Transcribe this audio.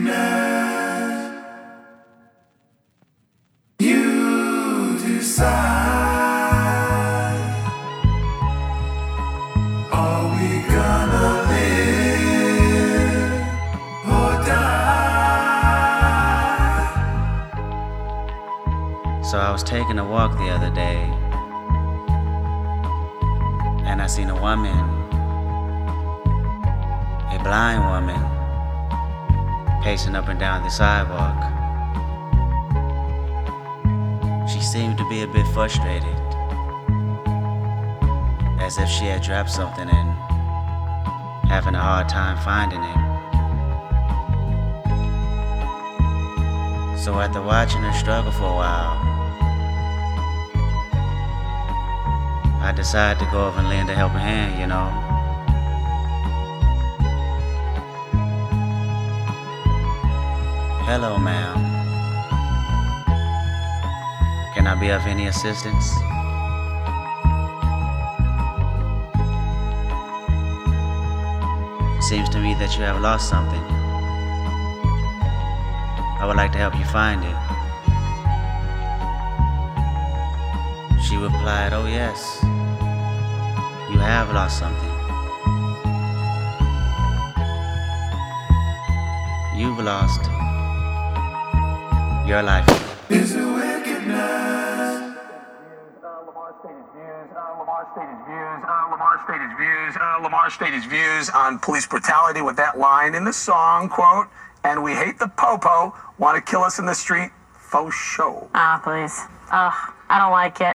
So I was taking a walk the other day, and I seen a woman, a blind woman pacing up and down the sidewalk. She seemed to be a bit frustrated, as if she had dropped something and having a hard time finding it. So after watching her struggle for a while, I decided to go over and lend a helping hand, you know. Hello, ma'am. Can I be of any assistance? Seems to me that you have lost something. I would like to help you find it. She replied, Oh, yes, you have lost something. You've lost your life. Is it wickedness? Lamar stated views, uh, Lamar stated views, uh, Lamar stated views, uh, Lamar stated views on police brutality with that line in the song, quote, and we hate the popo, want to kill us in the street, faux show. Ah, please. Ugh, I don't like it.